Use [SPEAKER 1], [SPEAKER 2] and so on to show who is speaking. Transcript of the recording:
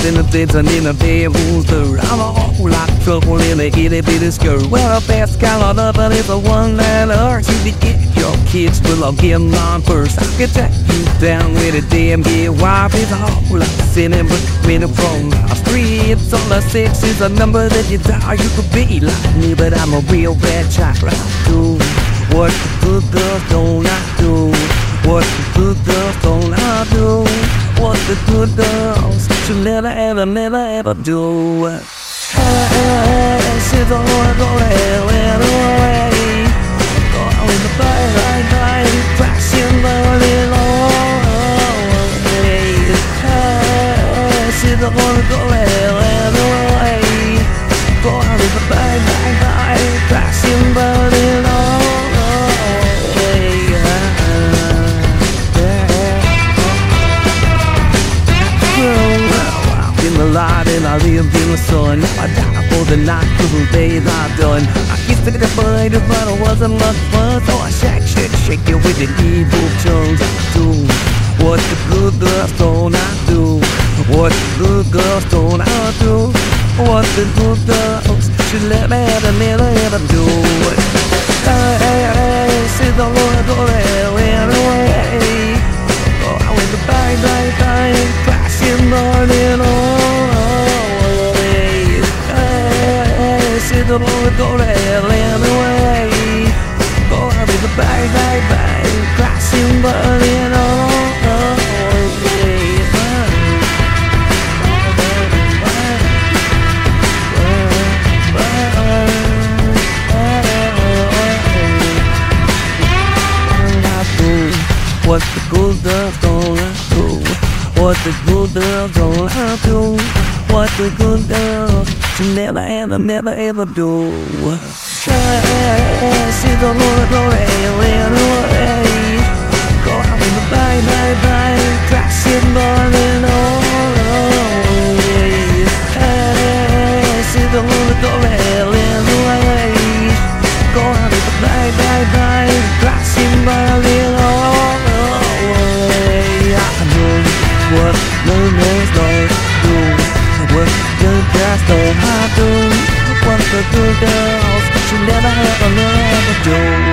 [SPEAKER 1] dancing er, in a skirt. I'm a lot of trouble in a itty bitty skirt. Well, the best kind of but it's a one liner. You can get your kids, but I'll get mine first. I can take you down with a damn gear wife. It's a whole lot of sinning, but when I'm from three, it's all a six is a number that you die. You could be like me, but I'm a real bad child. I do what the good girls don't I do. What the good girls don't I do. What the good girls should never ever never ever do. Hey, hey, hey, go away. Go out in the bay, bay, bay, crashing one go away. Go the light and I lived in the sun. I died for the night, cause the days I've done. I kissed it at but it wasn't much fun. So I shake, shake, shake it with an evil tongue. Do what the good girls don't I do? What the good girls don't I do? What the good girls should let me have ever, never, ever do? Hey, hey, hey, Hey, see the Lord go railing away. Go out with the bang, bang, bang, crashing, burning away. What the good girls gonna do? What the good girls gonna do? What the good girls never ever never ever do? See the Lord go railing away. Go out in the bang bang, crashing burning away. Have